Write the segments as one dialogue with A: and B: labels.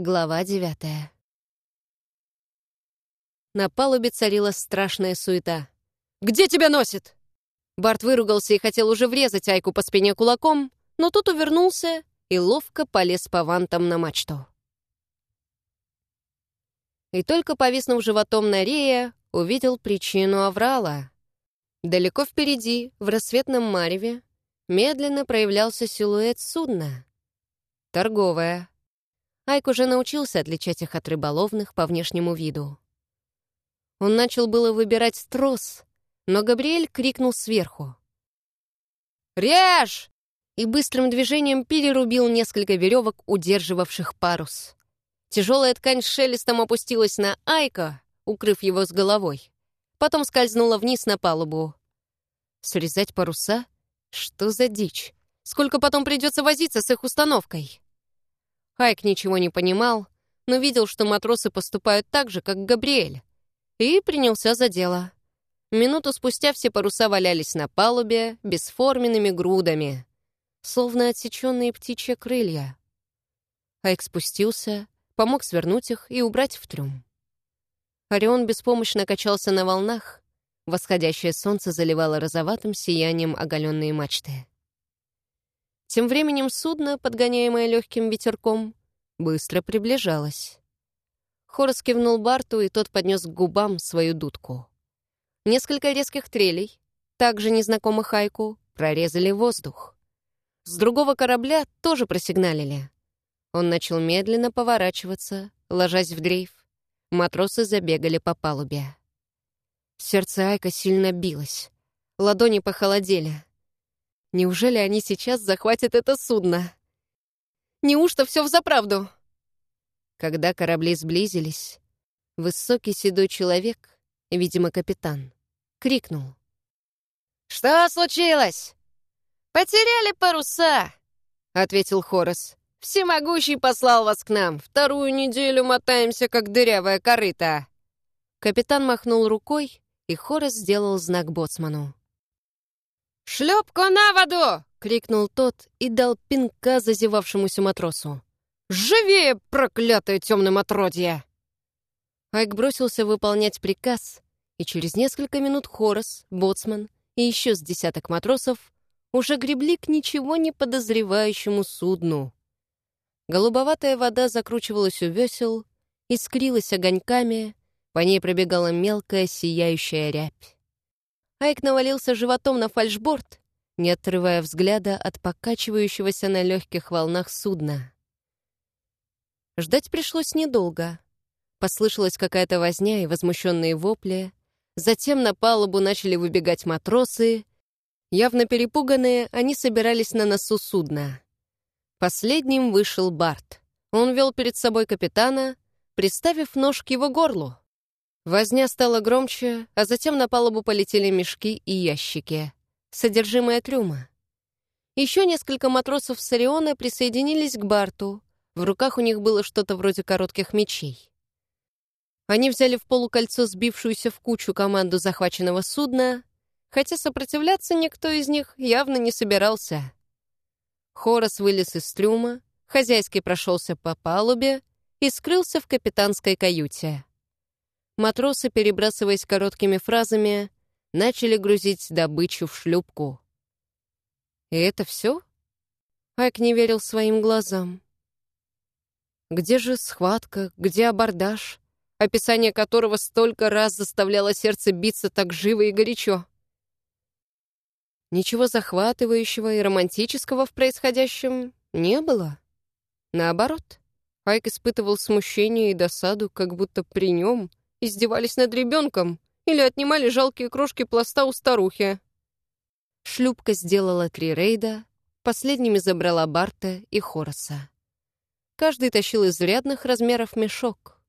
A: Глава девятая. На палубе царила страшная суета. «Где тебя носит?» Барт выругался и хотел уже врезать Айку по спине кулаком, но тут увернулся и ловко полез по вантам на мачту. И только повиснув животом на рея, увидел причину аврала. Далеко впереди, в рассветном мареве, медленно проявлялся силуэт судна. Торговая. Айк уже научился отличать их от рыболовных по внешнему виду. Он начал было выбирать трос, но Габриэль крикнул сверху. «Режь!» и быстрым движением перерубил несколько веревок, удерживавших парус. Тяжелая ткань с шелестом опустилась на Айка, укрыв его с головой. Потом скользнула вниз на палубу. Срезать паруса? Что за дичь? Сколько потом придется возиться с их установкой? Хайк ничего не понимал, но видел, что матросы поступают так же, как Габриэль, и принялся за дело. Минуту спустя все паруса валялись на палубе бесформенными грудами, словно отсеченные птичьи крылья. Хайк спустился, помог свернуть их и убрать в трюм. Орион беспомощно качался на волнах, восходящее солнце заливало розоватым сиянием оголенные мачты. Тем временем судно, подгоняемое легким ветерком, быстро приближалось. Хорос кивнул Барту, и тот поднес к губам свою дудку. Несколько резких трелей, также незнакомых Хайку, прорезали воздух. С другого корабля тоже просигналили. Он начал медленно поворачиваться, ложась в дрейф. Матросы забегали по палубе. Сердце Айка сильно билось. Ладони похолодели. Неужели они сейчас захватят это судно? Неужто все взаправду? Когда корабли сблизились, высокий седой человек, видимо, капитан, крикнул. «Что случилось?» «Потеряли паруса», — ответил Хорос. «Всемогущий послал вас к нам. Вторую неделю мотаемся, как дырявая корыта». Капитан махнул рукой, и Хорос сделал знак боцману. «Шлюпку на воду!» — крикнул тот и дал пинка зазевавшемуся матросу. «Живее, проклятое темным отродье!» Айк бросился выполнять приказ, и через несколько минут Хорос, боцман и еще с десяток матросов уже гребли к ничего не подозревающему судну. Голубоватая вода закручивалась у весел, искрилась огоньками, по ней пробегала мелкая сияющая рябь. Айк навалился животом на фальшборд, не отрывая взгляда от покачивающегося на легких волнах судна. Ждать пришлось недолго. Послышалась какая-то возня и возмущенные вопли. Затем на палубу начали выбегать матросы. Явно перепуганные, они собирались на носу судна. Последним вышел Барт. Он вел перед собой капитана, приставив нож к его горлу. Возня стала громче, а затем на палубу полетели мешки и ящики. Содержимое трюма. Еще несколько матросов с Ориона присоединились к Барту. В руках у них было что-то вроде коротких мечей. Они взяли в полукольцо сбившуюся в кучу команду захваченного судна, хотя сопротивляться никто из них явно не собирался. Хорос вылез из трюма, хозяйский прошелся по палубе и скрылся в капитанской каюте. Матросы, перебрасываясь короткими фразами, начали грузить добычу в шлюпку. И это все? Айк не верил своим глазам. Где же схватка, где абордаж, описание которого столько раз заставляло сердце биться так живо и горячо? Ничего захватывающего и романтического в происходящем не было. Наоборот, Айк испытывал смущение и досаду, как будто при нем издевались над ребенком или отнимали жалкие крошки пласта у старухи. Шлюпка сделала три рейда, последними забрала Барта и Хороса. Каждый тащил изрядных размеров мешок.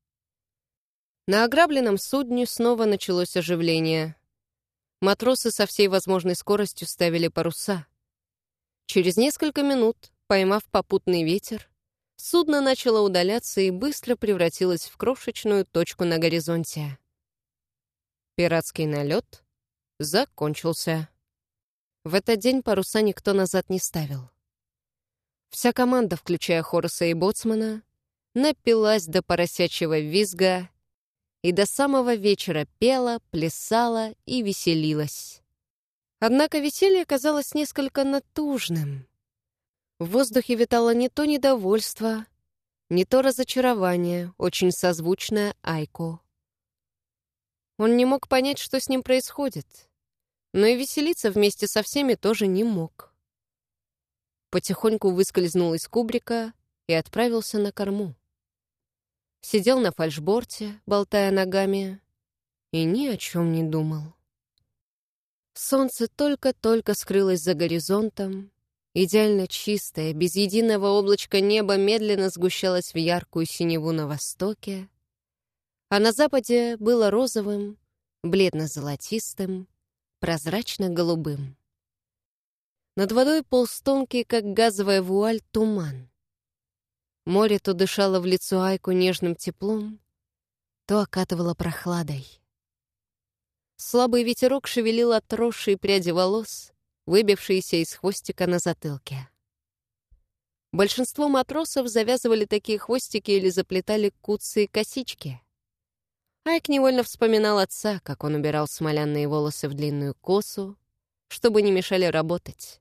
A: На ограбленном судне снова началось оживление. Матросы со всей возможной скоростью ставили паруса. Через несколько минут, поймав попутный ветер, Судно начало удаляться и быстро превратилось в крошечную точку на горизонте. Пиратский налет закончился. В этот день паруса никто назад не ставил. Вся команда, включая Хорреса и Боцмана, напилась до поросячьего визга и до самого вечера пела, плясала и веселилась. Однако веселье казалось несколько натужным. В воздухе витало не то недовольство, не то разочарование, очень созвучное Айку. Он не мог понять, что с ним происходит, но и веселиться вместе со всеми тоже не мог. Потихоньку выскользнул из кубрика и отправился на корму. Сидел на фальшборте, болтая ногами, и ни о чем не думал. Солнце только-только скрылось за горизонтом, идеально чистое, без единого облачка неба медленно сгущалось в яркую синеву на востоке, а на западе было розовым, бледно-золотистым, прозрачно-голубым. Над водой полз тонкий, как газовая вуаль, туман. Море то дышало в лицо Айку нежным теплом, то окатывало прохладой. Слабый ветерок шевелил отросшие пряди волос, выбившиеся из хвостика на затылке. Большинство матросов завязывали такие хвостики или заплетали куцые косички. Айк невольно вспоминал отца, как он убирал смолянные волосы в длинную косу, чтобы не мешали работать.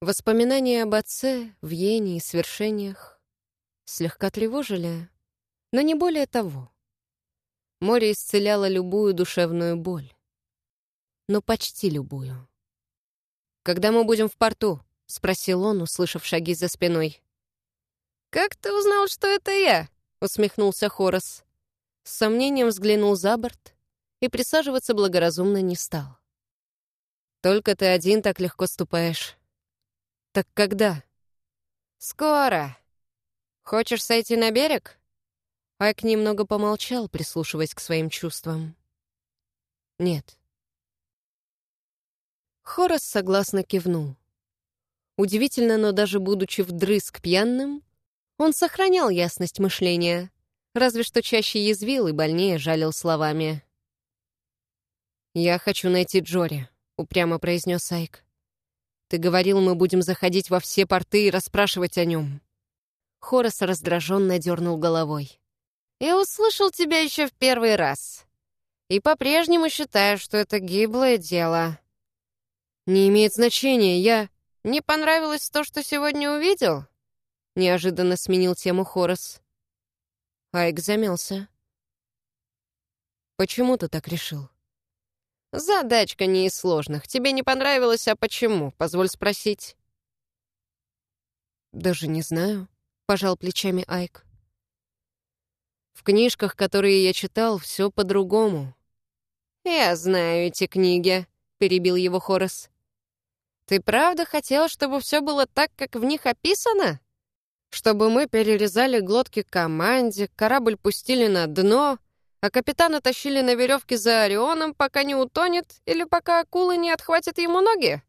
A: Воспоминания об отце, в Йене и свершениях слегка тревожили, но не более того. Море исцеляло любую душевную боль. Но почти любую. «Когда мы будем в порту?» — спросил он, услышав шаги за спиной. «Как ты узнал, что это я?» — усмехнулся Хорос. С сомнением взглянул за борт и присаживаться благоразумно не стал. «Только ты один так легко ступаешь. Так когда?» «Скоро. Хочешь сойти на берег?» Айк немного помолчал, прислушиваясь к своим чувствам. «Нет». Хорас согласно кивнул. Удивительно, но даже будучи вдрызг пьяным, он сохранял ясность мышления, разве что чаще язвил и больнее жалил словами. «Я хочу найти Джори», — упрямо произнес Айк. «Ты говорил, мы будем заходить во все порты и расспрашивать о нем». Хорас раздраженно дернул головой. Я услышал тебя еще в первый раз. И по-прежнему считаю, что это гиблое дело. Не имеет значения, я... Не понравилось то, что сегодня увидел? Неожиданно сменил тему Хорос. Айк замялся. Почему ты так решил? Задачка не из сложных. Тебе не понравилось, а почему? Позволь спросить. Даже не знаю, пожал плечами Айк. В книжках, которые я читал, все по-другому. «Я знаю эти книги», — перебил его Хорос. «Ты правда хотел, чтобы все было так, как в них описано? Чтобы мы перерезали глотки команде, корабль пустили на дно, а капитана тащили на веревке за Орионом, пока не утонет или пока акулы не отхватят ему ноги?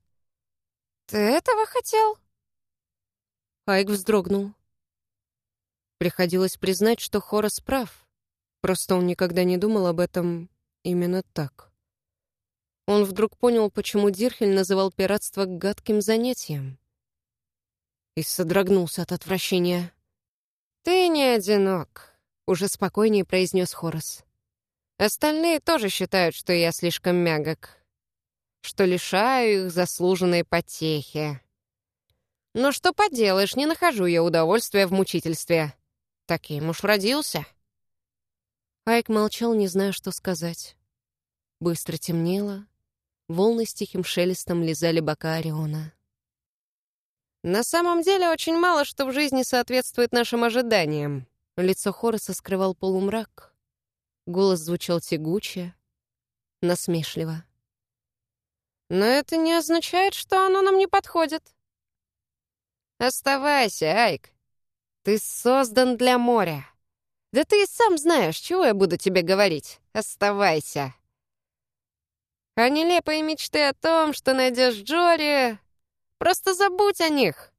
A: Ты этого хотел?» Айк вздрогнул. Приходилось признать, что Хорас прав. Просто он никогда не думал об этом именно так. Он вдруг понял, почему Дирхель называл пиратство гадким занятием. И содрогнулся от отвращения. «Ты не одинок», — уже спокойнее произнес Хорас. «Остальные тоже считают, что я слишком мягок, что лишаю их заслуженной потехи. Но что поделаешь, не нахожу я удовольствия в мучительстве. Таким уж родился». Айк молчал, не зная, что сказать. Быстро темнело, волны с тихим шелестом лизали бока Ориона. «На самом деле очень мало что в жизни соответствует нашим ожиданиям». Лицо Хороса скрывал полумрак. Голос звучал тягуче, насмешливо. «Но это не означает, что оно нам не подходит». «Оставайся, Айк. Ты создан для моря. Да ты и сам знаешь, чего я буду тебе говорить. Оставайся. А нелепые мечты о том, что найдешь Джори, просто забудь о них.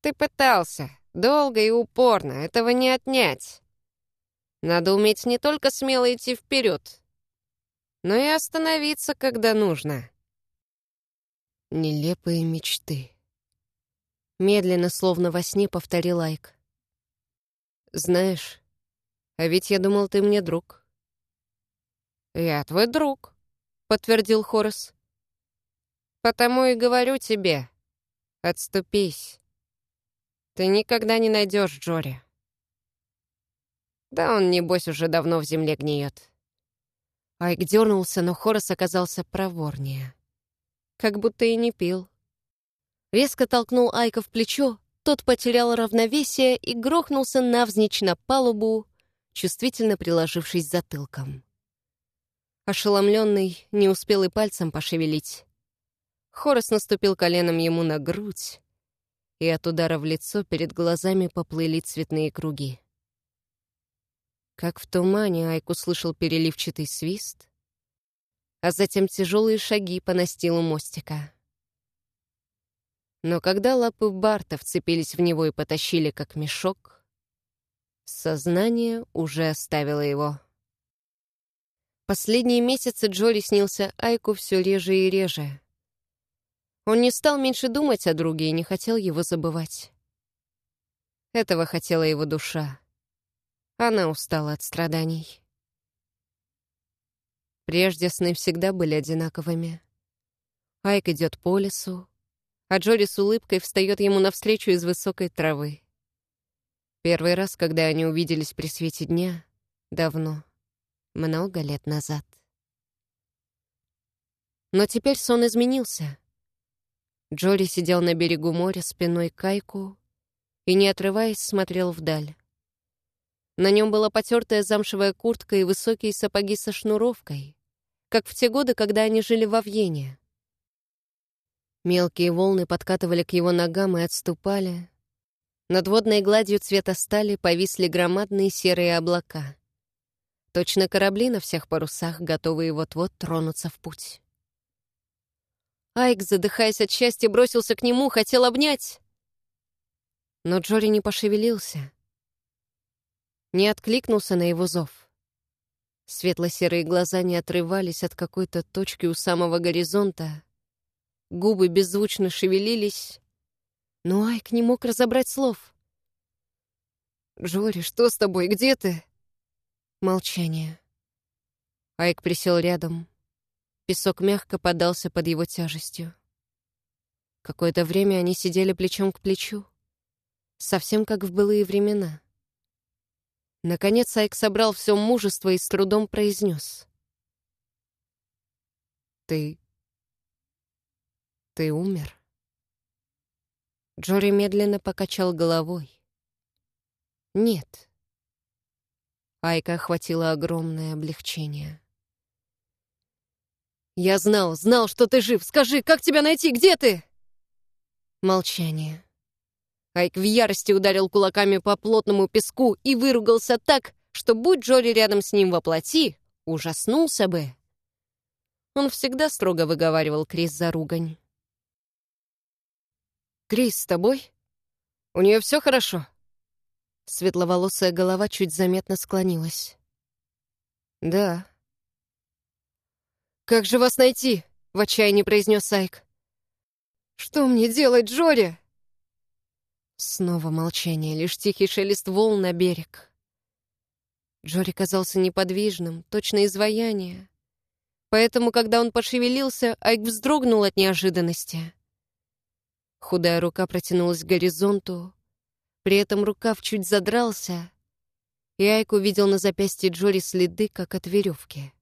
A: Ты пытался, долго и упорно, этого не отнять. Надо уметь не только смело идти вперед, но и остановиться, когда нужно. Нелепые мечты. Медленно, словно во сне, повторил Айк. Знаешь, а ведь я думал, ты мне друг.
B: Я твой друг,
A: подтвердил Хорос.
B: Потому и говорю тебе, отступись. Ты никогда не найдешь Джори. Да он, небось, уже давно в земле гниет.
A: Айк дернулся, но Хорос оказался проворнее. Как будто и не пил. Резко толкнул Айка в плечо, тот потерял равновесие и грохнулся навзничь на палубу, чувствительно приложившись затылком. Ошеломленный, не успел и пальцем пошевелить. Хорос наступил коленом ему на грудь, и от удара в лицо перед глазами поплыли цветные круги. Как в тумане Айк услышал переливчатый свист, а затем тяжелые шаги по настилу мостика. Но когда лапы Барта вцепились в него и потащили как мешок, сознание уже оставило его. Последние месяцы Джоли снился Айку все реже и реже. Он не стал меньше думать о друге и не хотел его забывать. Этого хотела его душа. Она устала от страданий. Прежде сны всегда были одинаковыми. Айк идет по лесу, а Джори с улыбкой встает ему навстречу из высокой травы. Первый раз, когда они увиделись при свете дня, давно, много лет назад. Но теперь сон изменился. Джори сидел на берегу моря спиной к Айку и, не отрываясь, смотрел вдаль. На нем была потертая замшевая куртка и высокие сапоги со шнуровкой, как в те годы, когда они жили в Авьене. Мелкие волны подкатывали к его ногам и отступали. Над водной гладью цвета стали повисли громадные серые облака. Точно корабли на всех парусах, готовые вот-вот тронуться в путь. Айк, задыхаясь от счастья, бросился к нему, хотел обнять. Но Джори не пошевелился — не откликнулся на его зов. Светло-серые глаза не отрывались от какой-то точки у самого горизонта. Губы беззвучно шевелились, но Айк не мог разобрать слов. «Джори, что с тобой? Где ты?» Молчание. Айк присел рядом. Песок мягко подался под его тяжестью. Какое-то время они сидели плечом к плечу, совсем как в былые времена. Наконец Айк собрал все мужество и с трудом произнес. «Ты... ты умер?» Джори медленно покачал головой. «Нет». Айка охватило огромное облегчение. «Я знал, знал, что ты жив! Скажи, как тебя найти? Где ты?» Молчание. Айк в ярости ударил кулаками по плотному песку и выругался так, что, будь Джори рядом с ним воплоти, ужаснулся бы. Он всегда строго выговаривал Крис за ругань. «Крис, с тобой? У нее все хорошо?» Светловолосая голова чуть заметно склонилась. «Да». «Как же вас найти?» — в отчаянии произнес Айк. «Что мне делать, Джори?» Снова молчание, лишь тихий шелест волн на берег. Джори казался неподвижным, точно изваяние. Поэтому, когда он пошевелился, Айк вздрогнул от неожиданности. Худая рука протянулась к горизонту, при этом рукав чуть задрался, и Айк увидел на запястье Джори следы, как от веревки.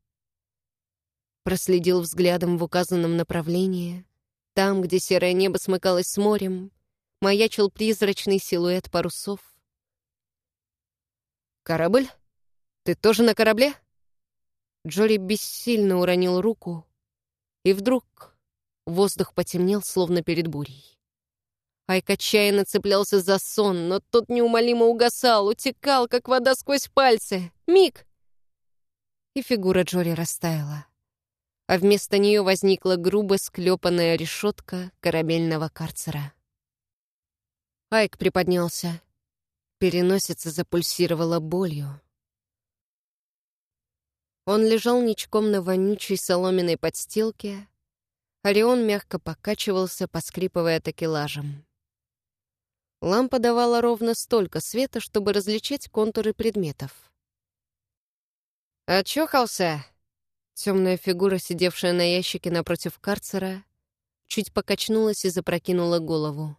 A: Проследил взглядом в указанном направлении, там, где серое небо смыкалось с морем, маячил призрачный силуэт парусов. «Корабль? Ты тоже на корабле?» Джори бессильно уронил руку, и вдруг воздух потемнел, словно перед бурей. Айк отчаянно цеплялся за сон, но тот неумолимо угасал, утекал, как вода сквозь пальцы. Миг! И фигура Джори растаяла. А вместо нее возникла грубо склепанная решетка корабельного карцера. Айк приподнялся. Переносица запульсировала болью. Он лежал ничком на вонючей соломенной подстилке. Орион мягко покачивался, поскрипывая такелажем. Лампа давала ровно столько света, чтобы различать контуры предметов.
B: «Очухался?» Темная фигура, сидевшая на ящике напротив карцера, чуть покачнулась и запрокинула голову.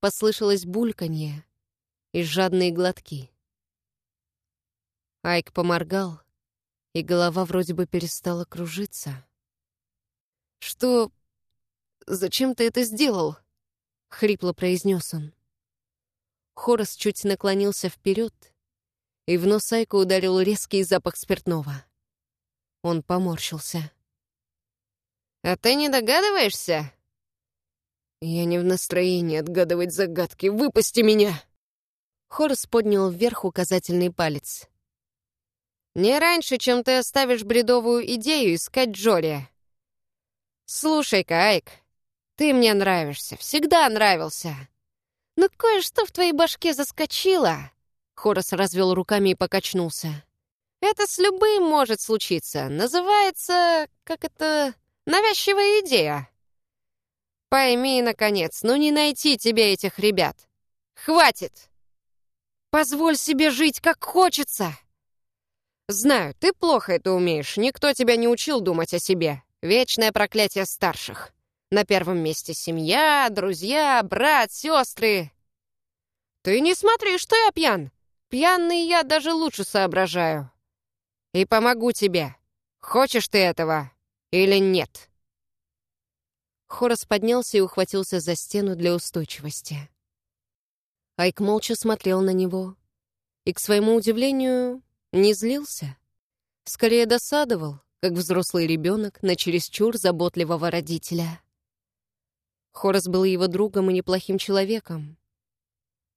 B: Послышалось бульканье и жадные глотки. Айк поморгал, и голова вроде бы перестала кружиться.
A: «Что... Зачем ты это сделал?» — хрипло произнес он.
B: Хорос чуть наклонился вперед, и в нос Айка ударил резкий запах спиртного. Он поморщился.
A: «А ты не догадываешься?»
B: «Я не в настроении отгадывать загадки. Выпусти меня!» Хорс поднял вверх указательный палец.
A: «Не раньше, чем ты оставишь бредовую идею искать Джори. Слушай-ка, Айк, ты мне нравишься, всегда нравился. Но кое-что в твоей башке заскочило».
B: Хорос развел руками и покачнулся.
A: «Это с любым может случиться. Называется, как это, навязчивая идея. Пойми, наконец, ну не найти тебе этих ребят. Хватит! Позволь себе жить, как хочется. Знаю, ты плохо это умеешь, никто тебя не учил думать о себе. Вечное проклятие старших. На первом месте семья, друзья, брат, сестры. Ты не смотри, что я пьян. Пьяный я даже лучше соображаю. И помогу тебе. Хочешь ты этого или нет?»
B: Хорос поднялся и ухватился за стену для устойчивости. Айк молча смотрел на него и, к своему удивлению, не злился. Скорее досадовал, как взрослый ребенок на чересчур заботливого родителя. Хорос был его другом и неплохим человеком.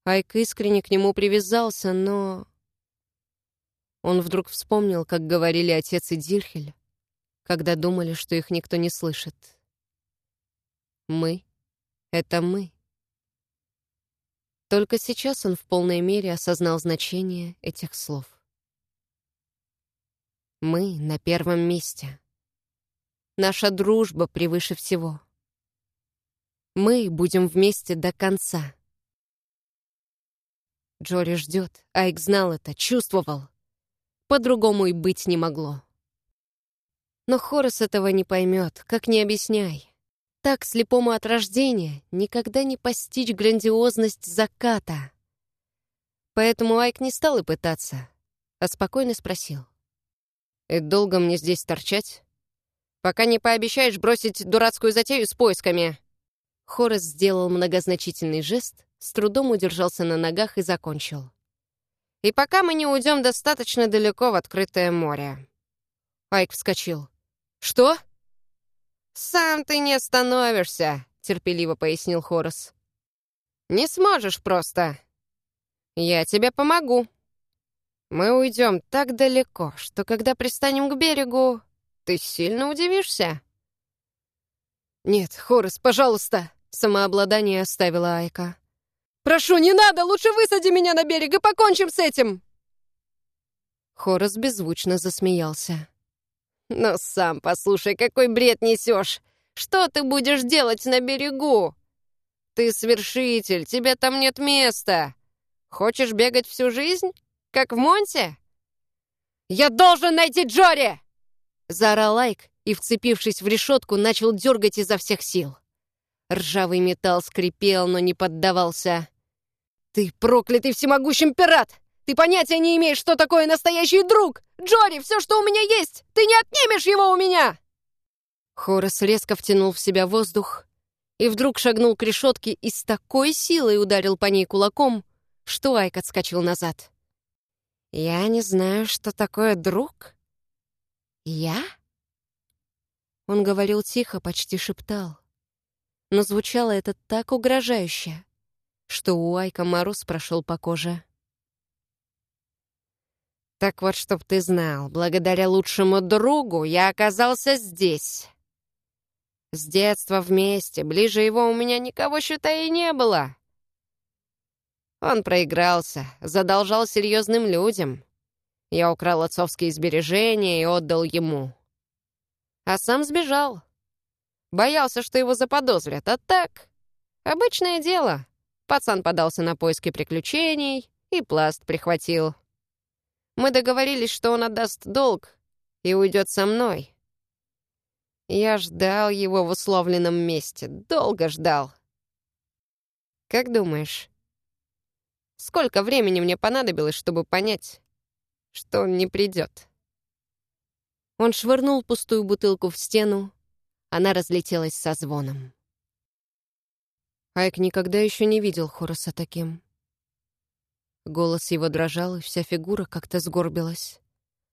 B: Айк искренне к нему привязался, но... Он вдруг вспомнил, как говорили отец и Дирхель, когда думали, что их никто не слышит. Мы — это мы. Только сейчас он в полной мере осознал значение этих слов. Мы на первом месте. Наша дружба превыше всего. Мы будем вместе до конца. Джори ждет, Айк знал это, чувствовал. По-другому и быть не могло. Но Хорос этого не поймет, как не объясняй. Так слепому от рождения никогда не постичь грандиозность заката. Поэтому Айк не стал и пытаться, а спокойно спросил.
A: «И долго мне здесь торчать? Пока не пообещаешь бросить дурацкую затею с поисками».
B: Хорос сделал многозначительный жест, с трудом удержался на ногах и закончил.
A: «И пока мы не уйдем достаточно далеко в открытое море».
B: Айк вскочил.
A: «Что?» «Сам ты не остановишься», — терпеливо пояснил Хорос. «Не сможешь просто. Я тебе помогу. Мы уйдем так далеко, что когда пристанем к берегу, ты сильно удивишься».
B: «Нет, Хорос, пожалуйста!» — самообладание оставила Айка.
A: «Прошу, не надо! Лучше высади меня на берег и покончим с этим!»
B: Хорос беззвучно засмеялся.
A: «Ну сам послушай, какой бред несешь! Что ты будешь делать на берегу? Ты свершитель, тебе там нет места. Хочешь бегать всю жизнь, как в Монте?» «Я должен найти Джори!»
B: Заорал Лайк и, вцепившись в решетку, начал дергать изо всех сил. Ржавый металл скрипел, но не поддавался.
A: «Ты проклятый всемогущим пират! Ты понятия не имеешь, что такое настоящий друг! Джори, все, что у меня есть! Ты не отнимешь его у меня!»
B: Хорас резко втянул в себя воздух и вдруг шагнул к решетке и с такой силой ударил по ней кулаком, что Айк отскочил назад.
A: «Я не знаю, что такое друг? Я?»
B: Он говорил тихо, почти шептал. Но звучало это так угрожающе, что у Айка мороз прошел по коже.
A: Так вот, чтоб ты знал, благодаря лучшему другу я оказался здесь. С детства вместе, ближе его у меня никого, считай, и не было. Он проигрался, задолжал серьезным людям. Я украл отцовские сбережения и отдал ему. А сам сбежал. Боялся, что его заподозрят, а так... Обычное дело. Пацан подался на поиски приключений и пласт прихватил. Мы договорились, что он отдаст долг и уйдет со мной. Я ждал его в условленном месте, долго ждал. Как думаешь, сколько времени мне понадобилось, чтобы понять, что он не придет? Он швырнул пустую бутылку в стену, она разлетелась со звоном.
B: Айк никогда еще не видел Хороса таким. Голос его дрожал, и вся фигура как-то сгорбилась,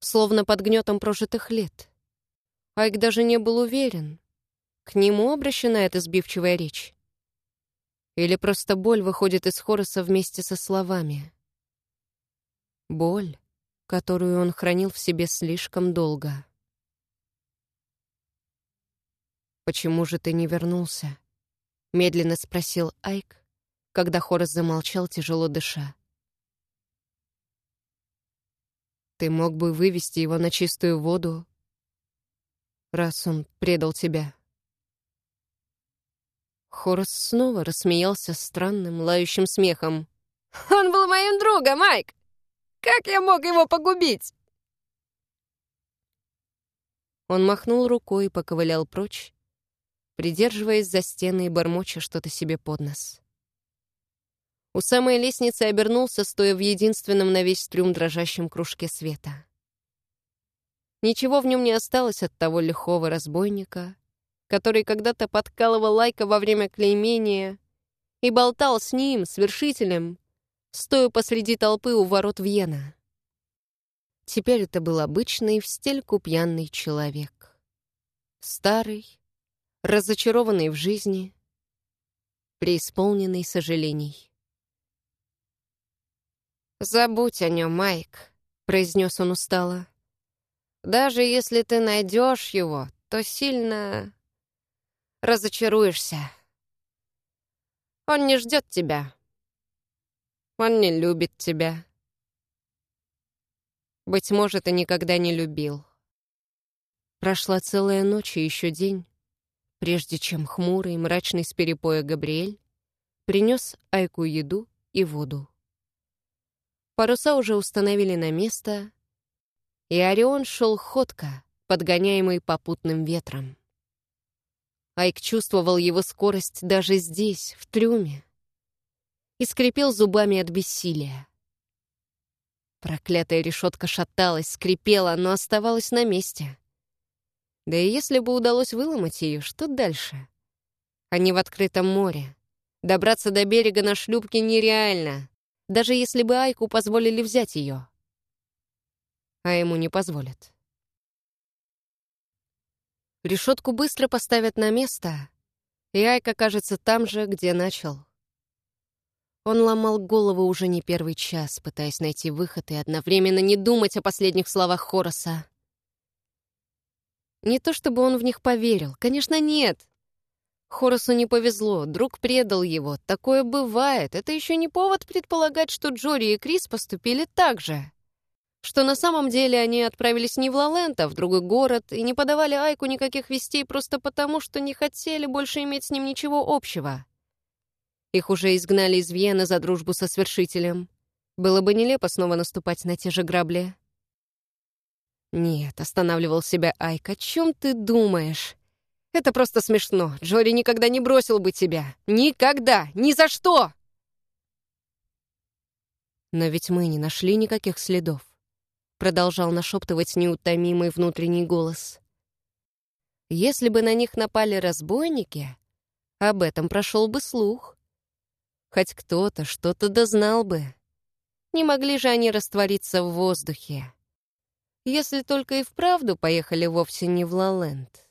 B: словно под гнетом прожитых лет. Айк даже не был уверен, к нему обращена эта сбивчивая речь. Или просто боль выходит из Хороса вместе со словами. Боль, которую он хранил в себе слишком долго. «Почему же ты не вернулся?» — медленно спросил Айк, когда Хорос замолчал, тяжело дыша. «Ты мог бы вывести его на чистую воду, раз он предал тебя». Хорос снова рассмеялся странным, лающим смехом.
A: «Он был моим другом, Майк! Как я мог его погубить?»
B: Он махнул рукой и поковылял прочь, придерживаясь за стены и бормоча что-то себе под нос. У самой лестницы обернулся, стоя в единственном на весь трюм дрожащем кружке света. Ничего в нем не осталось от того лихого разбойника, который когда-то подкалывал Лайка во время клеймения и болтал с ним, с вершителем, стоя посреди толпы у ворот Вьена. Теперь это был обычный в стельку пьяный человек. Старый, разочарованный в жизни, преисполненный сожалений.
A: «Забудь о нем, Майк», — произнес он устало. «Даже если ты найдешь его, то сильно разочаруешься. Он не ждет тебя. Он не любит тебя. Быть может, и никогда не любил».
B: Прошла целая ночь и еще день, прежде чем хмурый, мрачный с перепоя Габриэль принес Айку еду и воду. Паруса уже установили на место, и Орион шел ходко, подгоняемый попутным ветром. Айк чувствовал его скорость даже здесь, в трюме, и скрипел зубами от бессилия. Проклятая решетка шаталась, скрипела, но оставалась на месте — да и если бы удалось выломать ее, что дальше? Они в открытом море. Добраться до берега на шлюпке нереально, даже если бы Айку позволили взять ее. А ему не позволят. Решетку быстро поставят на место, и Айк окажется там же, где начал. Он ломал голову уже не первый час, пытаясь найти выход и одновременно не думать о последних словах Хороса. Не то чтобы он в них поверил, конечно, нет. Хоросу не повезло, друг предал его. Такое бывает. Это еще не повод предполагать, что Джори и Крис поступили так же. Что на самом деле они отправились не в Лалент, а в другой город и не подавали Айку никаких вестей просто потому, что не хотели больше иметь с ним ничего общего. Их уже изгнали из Вьены за дружбу со свершителем. Было бы нелепо снова наступать на те же грабли. «Нет», — останавливал себя Айк, — «о чем ты думаешь? Это просто смешно. Джори никогда не бросил бы тебя. Никогда! Ни за что!» «Но ведь мы не нашли никаких следов», — продолжал нашептывать неутомимый внутренний голос. «Если бы на них напали разбойники, об этом прошел бы слух. Хоть кто-то что-то дознал бы. Не могли же они раствориться в воздухе» если только и вправду поехали вовсе не в Лаленд.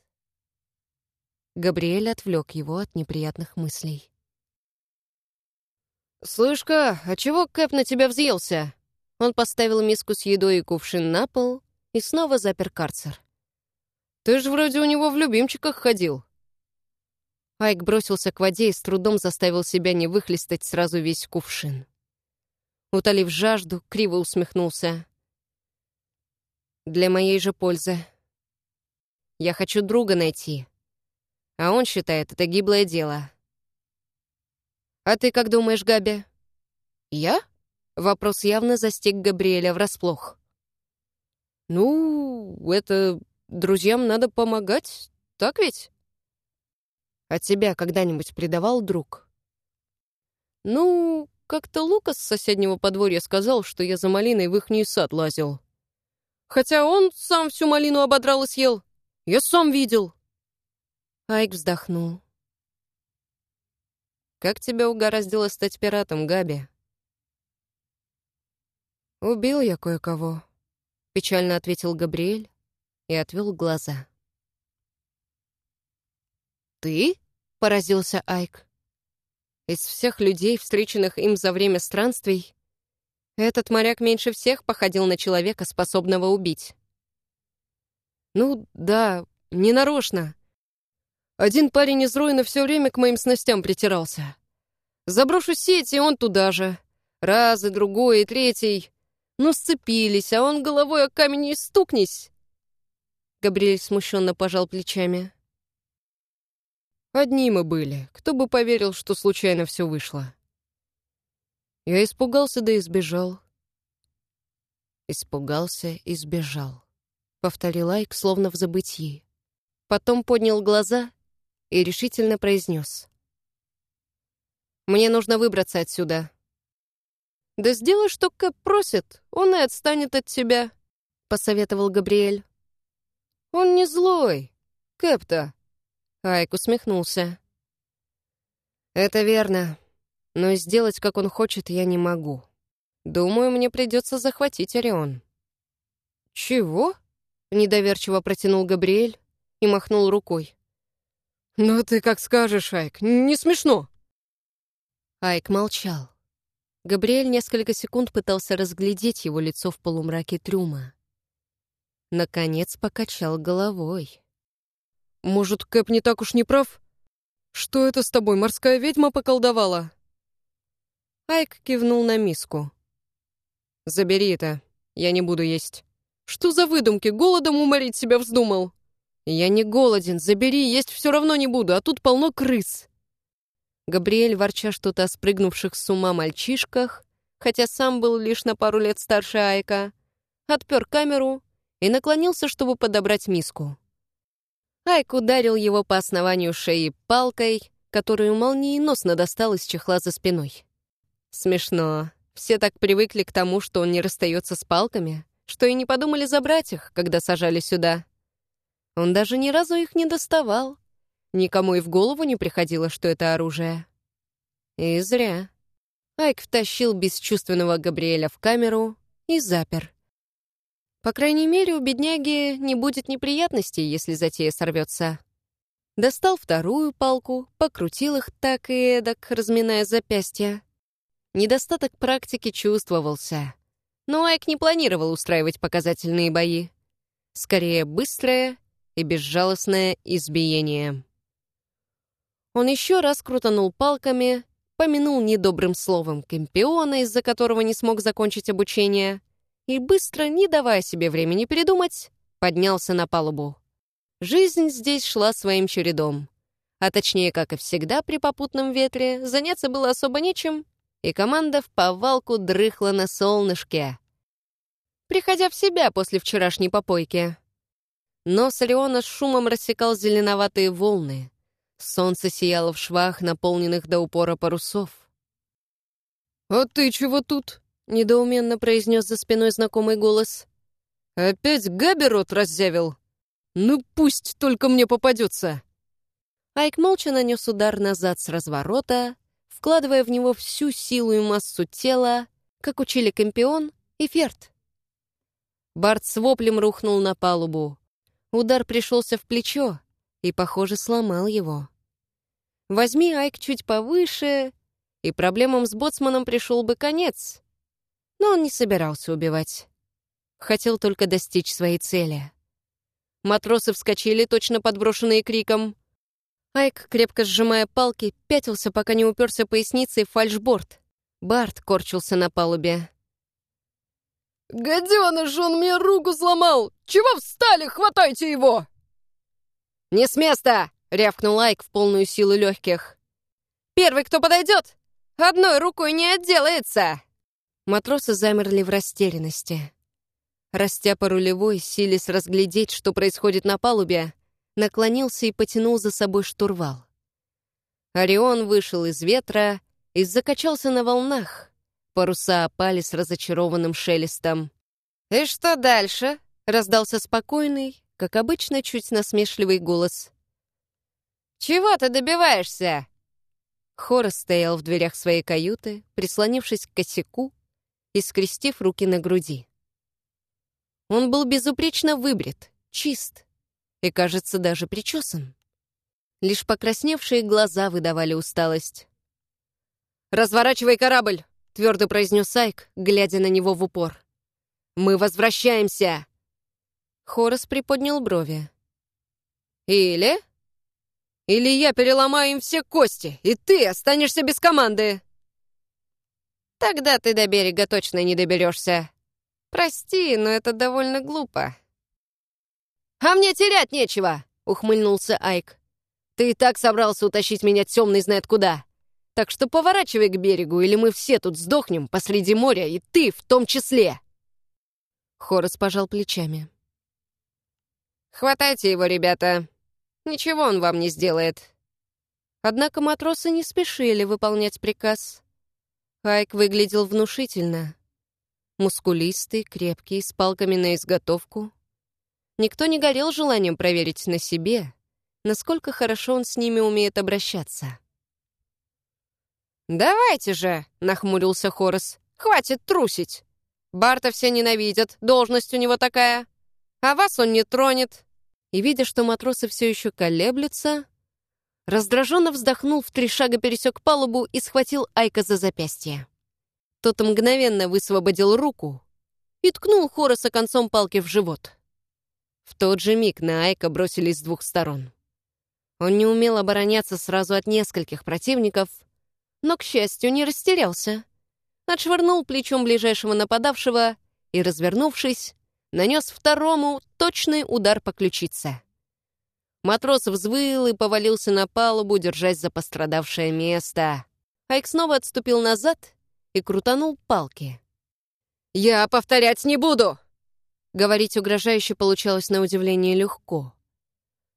B: Габриэль отвлек его от неприятных мыслей. «Слышка, а чего Кэп на тебя взъелся?» Он поставил миску с едой и кувшин на пол и снова запер карцер. «Ты же вроде у него в любимчиках ходил». Айк бросился к воде и с трудом заставил себя не выхлестать сразу весь кувшин. Утолив жажду, криво усмехнулся. Для моей же пользы. Я хочу друга найти. А он считает это гиблое дело.
A: «А ты как думаешь, Габи?»
B: «Я?»
A: Вопрос явно застиг Габриэля врасплох.
B: «Ну, это... Друзьям надо помогать, так ведь?» «А тебя когда-нибудь предавал друг?» «Ну, как-то Лукас с соседнего подворья сказал, что я за малиной в ихний сад лазил. Хотя он сам всю малину ободрал и съел. Я сам видел».
A: Айк вздохнул.
B: «Как тебя угораздило стать пиратом, Габи?»
A: «Убил я кое-кого», — печально ответил Габриэль и отвел глаза.
B: «Ты?» — поразился Айк.
A: Из всех людей, встреченных им за время странствий, этот моряк меньше всех походил на человека, способного убить.
B: «Ну, да, ненарочно. Один парень из Ройна все время к моим снастям притирался. Заброшу сеть, и он туда же. Раз, и другой, и третий. Ну, сцепились, а он головой о камень не стукнись.
A: Габриэль смущенно пожал плечами.
B: Одни мы были. Кто бы поверил, что случайно все вышло. Я испугался, да и сбежал.
A: Испугался и сбежал. Повторил Айк, словно в забытии. Потом поднял глаза и решительно произнес. «Мне нужно выбраться отсюда.
B: «Да сделай, что Кэп просит, он и отстанет от тебя», —
A: посоветовал Габриэль.
B: «Он не злой. Кэп-то».
A: Айк усмехнулся. «Это верно, но сделать, как он хочет, я не могу. Думаю, мне придется захватить Орион».
B: «Чего?»
A: — недоверчиво протянул Габриэль и махнул рукой.
B: «Ну ты как скажешь, Айк, не смешно».
A: Айк молчал. Габриэль несколько секунд пытался разглядеть его лицо в полумраке трюма. Наконец покачал головой.
B: «Может, Кэп не так уж не прав? Что это с тобой, морская ведьма поколдовала?»
A: Айк кивнул на миску.
B: «Забери это, я не буду есть». «Что за выдумки? Голодом уморить себя вздумал?» «Я не голоден, забери, есть все равно не буду, а тут полно крыс».
A: Габриэль, ворча что-то о спрыгнувших с ума мальчишках, хотя сам был лишь на пару лет старше Айка, отпер камеру и наклонился, чтобы подобрать миску. Айк ударил его по основанию шеи палкой, которую молниеносно достал из чехла за спиной. Смешно. Все так привыкли к тому, что он не расстается с палками, что и не подумали забрать их, когда сажали сюда. Он даже ни разу их не доставал, Никому и в голову не приходило, что это оружие. И зря. Айк втащил бесчувственного Габриэля в камеру и запер. По крайней мере, у бедняги не будет неприятностей, если затея сорвется. Достал вторую палку, покрутил их так и эдак, разминая запястья. Недостаток практики чувствовался. Но Айк не планировал устраивать показательные бои. Скорее, быстрое и безжалостное избиение. Он еще раз крутанул палками, помянул недобрым словом кемпиона, из-за которого не смог закончить обучение, и быстро, не давая себе времени передумать, поднялся на палубу. Жизнь здесь шла своим чередом. А точнее, как и всегда при попутном ветре, заняться было особо нечем, и команда в повалку дрыхла на солнышке. Приходя в себя после вчерашней попойки. Нос Ориона с шумом рассекал зеленоватые волны. Солнце сияло в швах, наполненных до упора парусов.
B: «А ты чего тут?»
A: — недоуменно произнес за спиной знакомый голос.
B: «Опять Габи рот раззявил? Ну пусть только мне попадется!»
A: Айк молча нанес удар назад с разворота, вкладывая в него всю силу и массу тела, как учили Компион и Ферт. Барт с воплем рухнул на палубу. Удар пришелся в плечо, и, похоже, сломал его. Возьми Айк чуть повыше, и проблемам с боцманом пришел бы конец. Но он не собирался убивать. Хотел только достичь своей цели. Матросы вскочили, точно подброшенные криком. Айк, крепко сжимая палки, пятился, пока не уперся поясницей в фальшборд. Барт корчился на палубе.
B: «Гаденыш, он мне руку сломал! Чего встали? Хватайте его!»
A: «Не с места!» — рявкнул Айк в полную силу легких. «Первый, кто подойдет, Одной рукой не отделается!»
B: Матросы замерли в растерянности. Растяпа рулевой, силясь разглядеть, что происходит на палубе, наклонился и потянул за собой штурвал. Орион вышел из ветра и закачался на волнах. Паруса опали с разочарованным шелестом.
A: «И что дальше?»
B: — раздался спокойный, как обычно, чуть насмешливый голос.
A: «Чего ты добиваешься?»
B: Хорос стоял в дверях своей каюты, прислонившись к косяку и скрестив руки на груди. Он был безупречно выбрит, чист и, кажется, даже причесан. Лишь покрасневшие глаза выдавали усталость. «Разворачивай корабль!» — твердо произнес Сайк, глядя на него в упор. «Мы возвращаемся!» Хорос приподнял брови.
A: «Или?» «Или я переломаю им все кости, и ты останешься без команды!» «Тогда ты до берега точно не доберешься. Прости, но это довольно глупо».
B: «А мне терять нечего!» — ухмыльнулся Айк. «Ты и так собрался утащить меня темный знает куда. Так что поворачивай к берегу, или мы все тут сдохнем посреди моря, и ты в том числе!» Хорос пожал плечами.
A: «Хватайте его, ребята. Ничего он вам не сделает».
B: Однако матросы не спешили выполнять приказ. Айк выглядел внушительно. Мускулистый, крепкий, с палками на изготовку. Никто не горел желанием проверить на себе, насколько хорошо он с ними умеет обращаться.
A: «Давайте же!» — нахмурился Хорос. «Хватит трусить! Барта все ненавидят, должность у него такая. А вас он не тронет!»
B: И, видя, что матросы все еще колеблются, раздраженно вздохнул, в три шага пересек палубу и схватил Айка за запястье. Тот мгновенно высвободил руку и ткнул Хороса концом палки в живот. В тот же миг на Айка бросились с двух сторон. Он не умел обороняться сразу от нескольких противников, но, к счастью, не растерялся. Отшвырнул плечом ближайшего нападавшего и, развернувшись, нанес второму точный удар по ключице. Матрос взвыл и повалился на палубу, держась за пострадавшее место. Айк снова отступил назад и крутанул палки.
A: «Я повторять не буду!»
B: Говорить угрожающе получалось на удивление легко.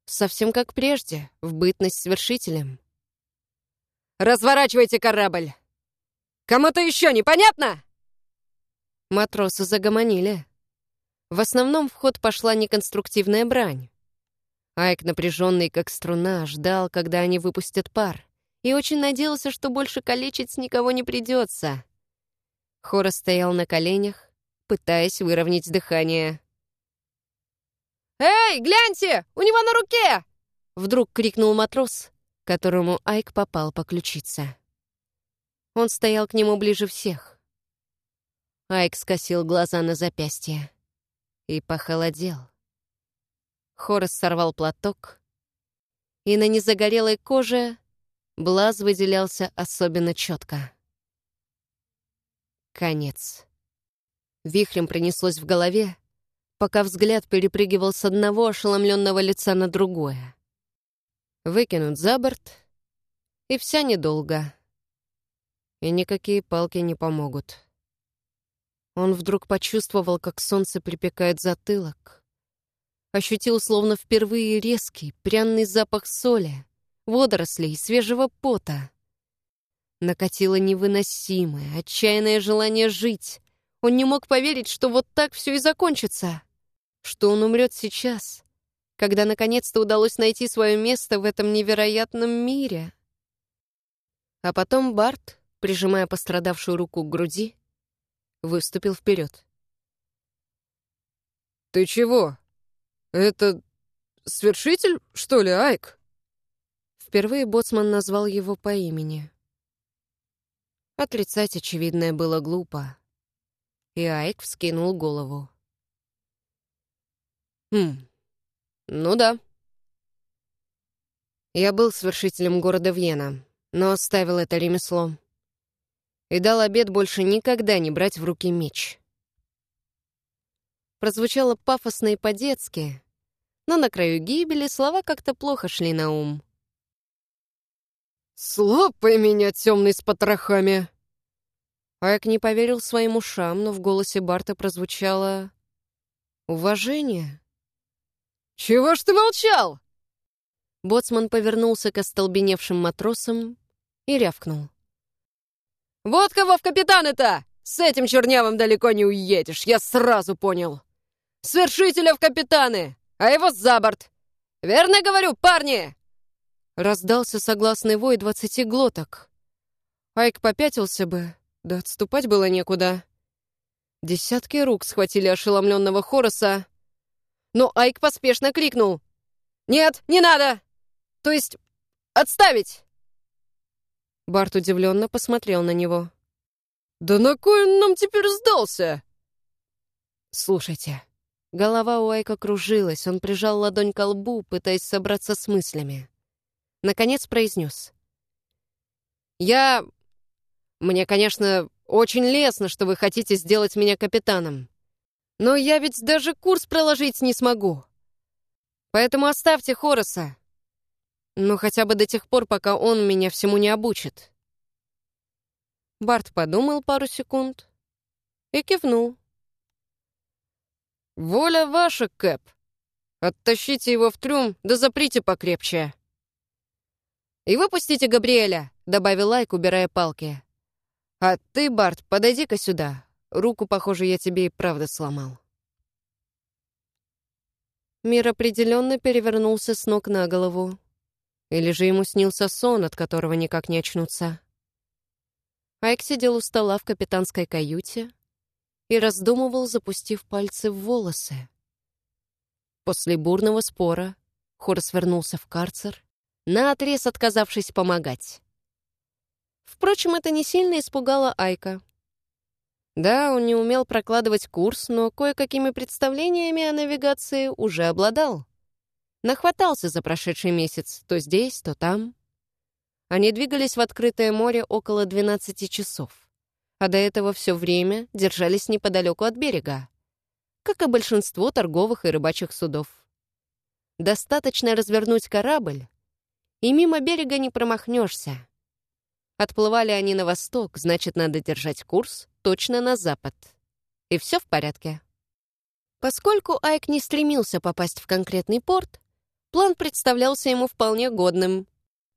B: Совсем как прежде, в бытность свершителем.
A: «Разворачивайте корабль! Кому-то еще непонятно?»
B: Матросы загомонили. В основном в ход пошла неконструктивная брань. Айк, напряженный как струна, ждал, когда они выпустят пар, и очень надеялся, что больше калечить никого не придется. Хора стоял на коленях, пытаясь выровнять дыхание.
A: «Эй, гляньте! У него на руке!»
B: Вдруг крикнул матрос, которому Айк попал по ключице. Он стоял к нему ближе всех. Айк скосил глаза на запястье и похолодел. Хорос сорвал платок, и на незагорелой коже Блаз выделялся особенно четко. Конец. Вихрем пронеслось в голове, пока взгляд перепрыгивал с одного ошеломленного лица на другое. Выкинут за борт, и вся недолго. И никакие палки не помогут. Он вдруг почувствовал, как солнце припекает затылок. Ощутил словно впервые резкий, пряный запах соли, водорослей и свежего пота. Накатило невыносимое, отчаянное желание жить. Он не мог поверить, что вот так все и закончится. Что он умрет сейчас, когда наконец-то удалось найти свое место в этом невероятном мире. А потом Барт, прижимая пострадавшую руку к груди, выступил вперед.
C: «Ты чего? Это свершитель, что ли, Айк?»
B: Впервые боцман назвал его по имени. Отрицать очевидное было глупо. И Айк вскинул голову. «Хм, ну да. Я был свершителем города Вьена, но оставил это ремесло. И дал обед больше никогда не брать в руки меч». Прозвучало пафосно и по-детски, но на краю гибели слова как-то плохо шли на ум.
C: «Слопай меня, темный с потрохами!»
B: Айк не поверил своим ушам, но в голосе Барта прозвучало уважение.
C: «Чего ж ты молчал?»
B: Боцман повернулся к остолбеневшим матросам и рявкнул.
C: «Вот кого в капитаны-то! С этим чернявым далеко не уедешь, я сразу понял! Свершителя в капитаны, а его за борт! Верно говорю, парни?»
B: Раздался согласный вой двадцати глоток. Айк попятился бы, да отступать было некуда. Десятки рук схватили ошеломленного Хороса, но Айк поспешно крикнул.
C: «Нет, не надо! То есть, отставить!»
B: Барт удивленно посмотрел на него.
C: «Да на кой он нам теперь сдался?»
B: «Слушайте». Голова у Айка кружилась, он прижал ладонь к лбу, пытаясь собраться с мыслями. Наконец произнес. «Я... Мне, конечно, очень лестно, что вы хотите сделать меня капитаном. Но я ведь даже курс проложить не смогу. Поэтому оставьте Хороса. Ну, хотя бы до тех пор, пока он меня всему не обучит». Барт подумал пару секунд и кивнул.
C: «Воля ваша, Кэп. Оттащите его в трюм, да заприте покрепче».
B: «И выпустите Габриэля», — добавил Лайк, убирая палки. «А ты, Барт, подойди-ка сюда. Руку, похоже, я тебе и правда сломал». Мир определенно перевернулся с ног на голову. Или же ему снился сон, от которого никак не очнуться. Айк сидел у стола в капитанской каюте и раздумывал, запустив пальцы в волосы. После бурного спора Хорс вернулся в карцер, наотрез отказавшись помогать. Впрочем, это не сильно испугало Айка. Да, он не умел прокладывать курс, но кое-какими представлениями о навигации уже обладал. Нахватался за прошедший месяц то здесь, то там. Они двигались в открытое море около 12 часов, а до этого все время держались неподалеку от берега, как и большинство торговых и рыбачьих судов. Достаточно развернуть корабль, и мимо берега не промахнешься. Отплывали они на восток, значит, надо держать курс точно на запад. И все в порядке. Поскольку Айк не стремился попасть в конкретный порт, План представлялся ему вполне годным,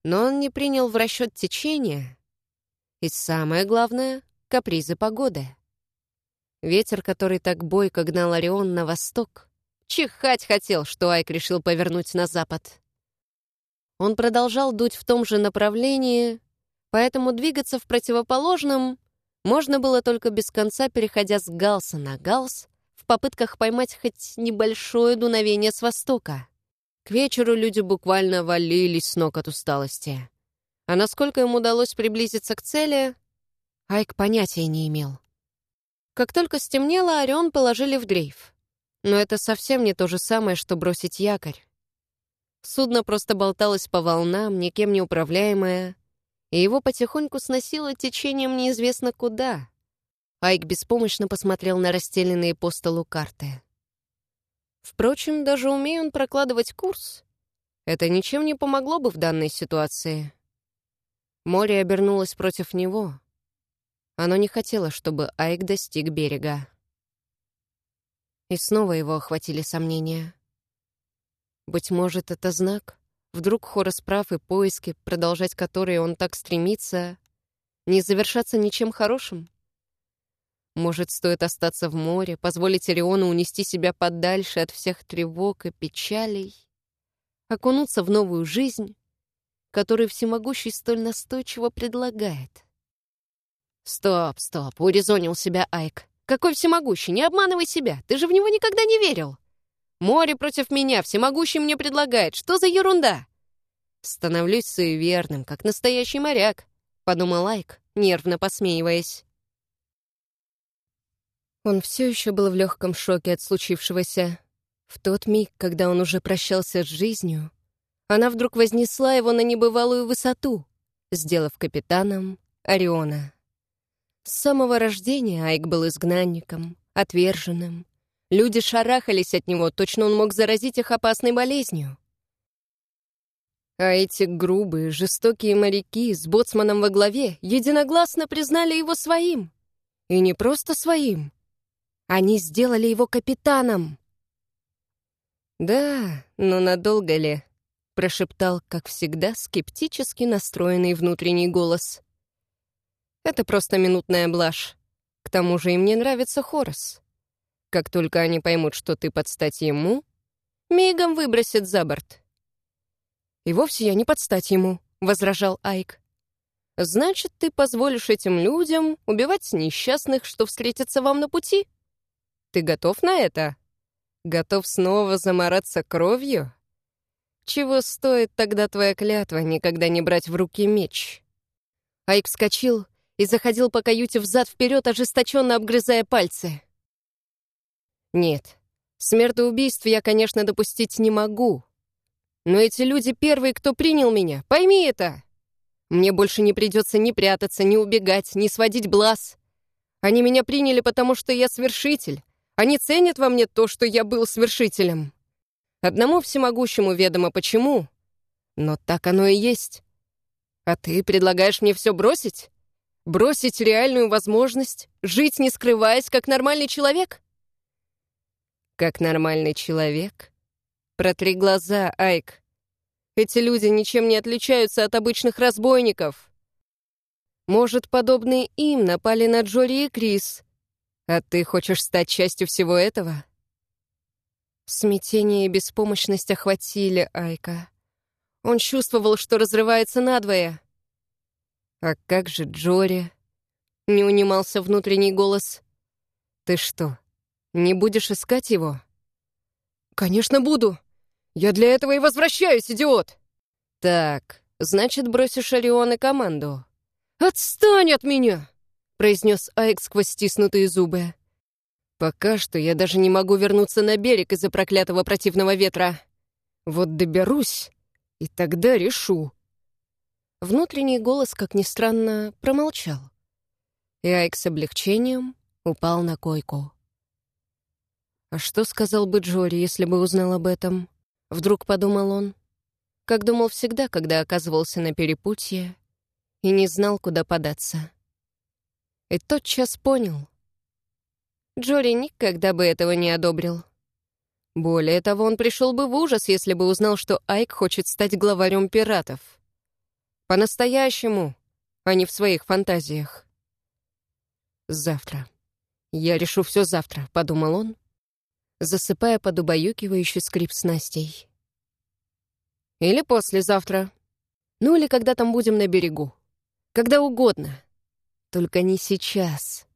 B: но он не принял в расчет течение и, самое главное, капризы погоды. Ветер, который так бойко гнал Орион на восток, чихать хотел, что Айк решил повернуть на запад. Он продолжал дуть в том же направлении, поэтому двигаться в противоположном можно было только без конца, переходя с галса на галс, в попытках поймать хоть небольшое дуновение с востока. К вечеру люди буквально валились с ног от усталости. А насколько им удалось приблизиться к цели, Айк понятия не имел. Как только стемнело, Орион положили в дрейф. Но это совсем не то же самое, что бросить якорь. Судно просто болталось по волнам, никем не управляемое, и его потихоньку сносило течением неизвестно куда. Айк беспомощно посмотрел на расстеленные по столу карты. Впрочем, даже умея он прокладывать курс, это ничем не помогло бы в данной ситуации. Море обернулось против него. Оно не хотело, чтобы Айк достиг берега. И снова его охватили сомнения. Быть может, это знак? Вдруг Хорос прав и поиски, продолжать которые он так стремится, не завершатся ничем хорошим? Может, стоит остаться в море, позволить Ориону унести себя подальше от всех тревог и печалей, окунуться в новую жизнь, которую всемогущий столь настойчиво предлагает. «Стоп, стоп!» — урезонил себя Айк. «Какой всемогущий? Не обманывай себя! Ты же в него никогда не верил!» «Море против меня, всемогущий мне предлагает. Что за ерунда?» «Становлюсь суеверным, как настоящий моряк», — подумал Айк, нервно посмеиваясь. Он все еще был в легком шоке от случившегося. В тот миг, когда он уже прощался с жизнью, она вдруг вознесла его на небывалую высоту, сделав капитаном Ориона. С самого рождения Айк был изгнанником, отверженным. Люди шарахались от него, точно он мог заразить их опасной болезнью. А эти грубые, жестокие моряки с боцманом во главе единогласно признали его своим. И не просто своим. Они сделали его капитаном. «Да, но надолго ли?» — прошептал, как всегда, скептически настроенный внутренний голос. «Это просто минутная блажь. К тому же им не нравится Хорос. Как только они поймут, что ты подстать ему, мигом выбросят за борт». «И вовсе я не подстать ему», — возражал Айк. «Значит, ты позволишь этим людям убивать несчастных, что встретятся вам на пути? Ты готов на это? Готов снова замораться кровью? Чего стоит тогда твоя клятва никогда не брать в руки меч?» Айк вскочил и заходил по каюте взад-вперед, ожесточенно обгрызая пальцы. «Нет, смертоубийств я, конечно, допустить не могу», но эти люди первые, кто принял меня. Пойми это. Мне больше не придется ни прятаться, ни убегать, ни сводить глаз. Они меня приняли, потому что я свершитель. Они ценят во мне то, что я был свершителем. Одному всемогущему ведомо почему. Но так оно и есть. А ты предлагаешь мне все бросить? Бросить реальную возможность? Жить, не скрываясь, как нормальный человек? Как нормальный человек? Протри глаза, Айк. Эти люди ничем не отличаются от обычных разбойников. Может, подобные им напали на Джори и Крис. А ты хочешь стать частью всего этого? Смятение и беспомощность охватили Айка. Он чувствовал, что разрывается надвое. «А как же Джори?» — не унимался внутренний голос. «Ты что, не будешь искать его?» «Конечно буду!» «Я для этого и возвращаюсь, идиот!» «Так, значит, бросишь Орион и команду?» «Отстань от меня!» — произнес Айк сквозь стиснутые зубы. «Пока что я даже не могу вернуться на берег из-за проклятого противного ветра. Вот доберусь, и тогда решу». Внутренний голос, как ни странно, промолчал. И Айк с облегчением упал на койку. А что сказал бы Джори, если бы узнал об этом? Вдруг подумал он, как думал всегда, когда оказывался на перепутье и не знал, куда податься. И тотчас понял. Джори никогда бы этого не одобрил. Более того, он пришел бы в ужас, если бы узнал, что Айк хочет стать главарем пиратов. По-настоящему, а не в своих фантазиях. «Завтра. Я решу все завтра», — подумал он, засыпая под убаюкивающий скрип снастей. «Или послезавтра. Ну или когда там будем на берегу. Когда угодно. Только не сейчас».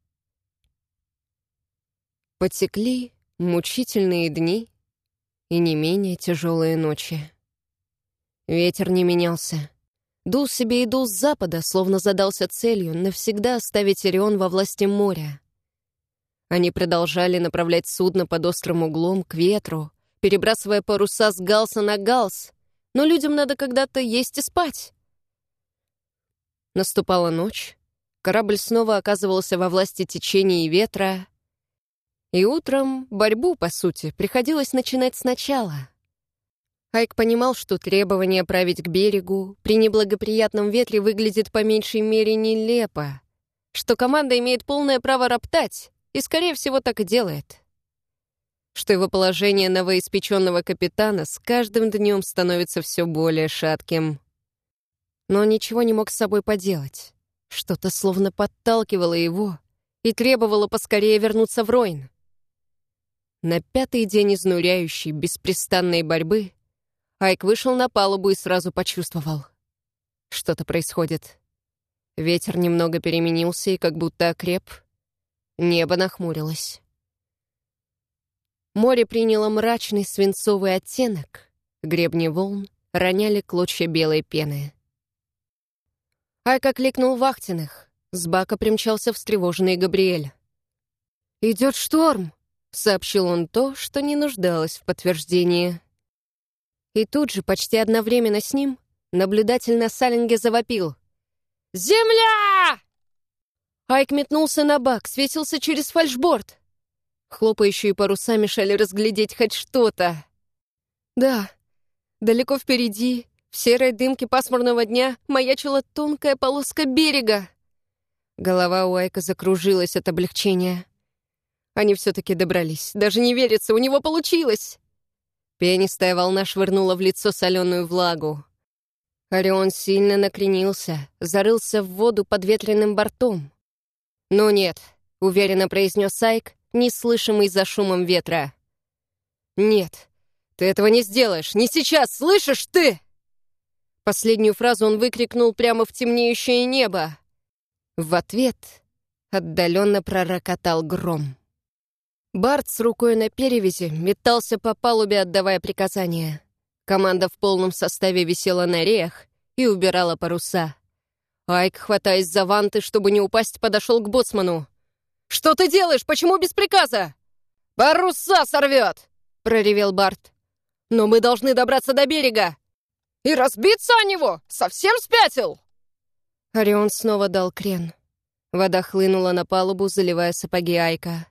B: Потекли мучительные дни и не менее тяжелые ночи. Ветер не менялся. Дул себе и дул с запада, словно задался целью навсегда оставить Орион во власти моря. Они продолжали направлять судно под острым углом к ветру, перебрасывая паруса с галса на галс. Но людям надо когда-то есть и спать. Наступала ночь. Корабль снова оказывался во власти течения и ветра. И утром борьбу, по сути, приходилось начинать сначала. Айк понимал, что требование править к берегу при неблагоприятном ветре выглядит по меньшей мере нелепо, что команда имеет полное право роптать, и, скорее всего, так и делает. Что его положение новоиспеченного капитана с каждым днем становится все более шатким. Но он ничего не мог с собой поделать. Что-то словно подталкивало его и требовало поскорее вернуться в Ройн. На пятый день изнуряющей, беспрестанной борьбы Айк вышел на палубу и сразу почувствовал. Что-то происходит. Ветер немного переменился и как будто окреп — Небо нахмурилось. Море приняло мрачный свинцовый оттенок. Гребни волн роняли клочья белой пены. Айка кликнул вахтенных. С бака примчался встревоженный Габриэль. «Идет шторм!» — сообщил он то, что не нуждалось в подтверждении. И тут же, почти одновременно с ним, наблюдатель на салинге завопил. «Земля!» Айк метнулся на бак, светился через фальшборд. Хлопающие паруса мешали разглядеть хоть что-то. Да, далеко впереди,
A: В серой дымке пасмурного дня маячила тонкая полоска берега. Голова у Айка закружилась от облегчения. Они все-таки добрались. Даже не верится, у него получилось. Пенистая волна швырнула в лицо соленую влагу. Орион сильно накренился, зарылся в воду под ветреным бортом. «Ну нет», — уверенно произнес Сайк, неслышимый за шумом ветра. «Нет, ты этого не сделаешь, не сейчас, слышишь ты?» Последнюю фразу он выкрикнул прямо в темнеющее небо. В ответ отдаленно пророкотал гром. Барт с рукой на перевязи метался по палубе, отдавая приказания. Команда в полном составе висела на реях и убирала паруса. Айк, хватаясь за ванты, чтобы не упасть, подошел к боцману. «Что ты делаешь? Почему без приказа?» «Паруса сорвет!» — проревел Барт. «Но мы должны добраться до берега!» «И разбиться о него! Совсем спятил!» Орион снова дал крен. Вода хлынула на палубу, заливая сапоги Айка.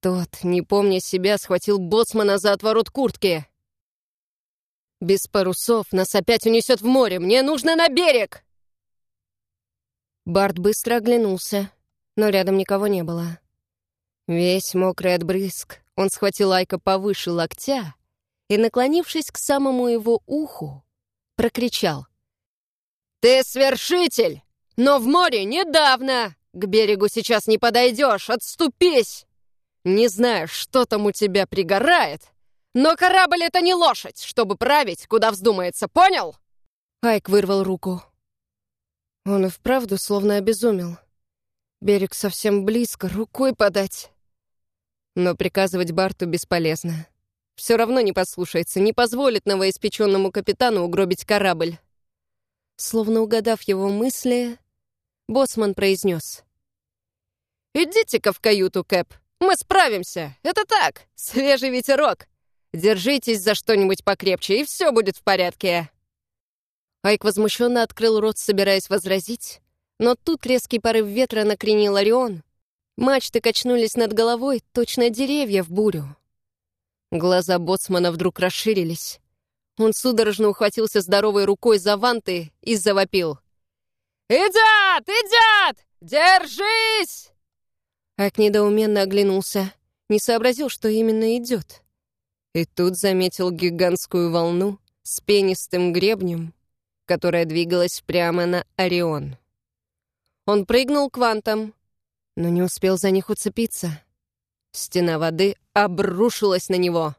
A: Тот, не помня себя, схватил боцмана за отворот куртки. «Без парусов нас опять унесет в море! Мне нужно на берег!» Барт быстро оглянулся, но рядом никого не было. Весь мокрый от брызг, он схватил Айка повыше локтя и, наклонившись к самому его уху, прокричал. «Ты свершитель, но в море недавно! К берегу сейчас не подойдешь, отступись! Не знаю, что там у тебя пригорает, но корабль — это не лошадь, чтобы править, куда вздумается, понял?» Айк вырвал руку. Он и вправду словно обезумел. Берег совсем близко, рукой подать. Но приказывать Барту бесполезно. Все равно не послушается, не позволит новоиспеченному капитану угробить корабль. Словно угадав его мысли, боссман произнес. «Идите-ка в каюту, Кэп. Мы справимся. Это так, свежий ветерок. Держитесь за что-нибудь покрепче, и все будет в порядке». Айк возмущенно открыл рот, собираясь возразить, но тут резкий порыв ветра накренил Орион. Мачты качнулись над головой, точно деревья в бурю. Глаза боцмана вдруг расширились. Он судорожно ухватился здоровой рукой за ванты и завопил. «Идет! Идет! Держись!» Айк недоуменно оглянулся, не сообразил, что именно идет. И тут заметил гигантскую волну с пенистым гребнем, которая двигалась прямо на Орион. Он прыгнул к вантам, но не успел за них уцепиться. Стена воды обрушилась на него.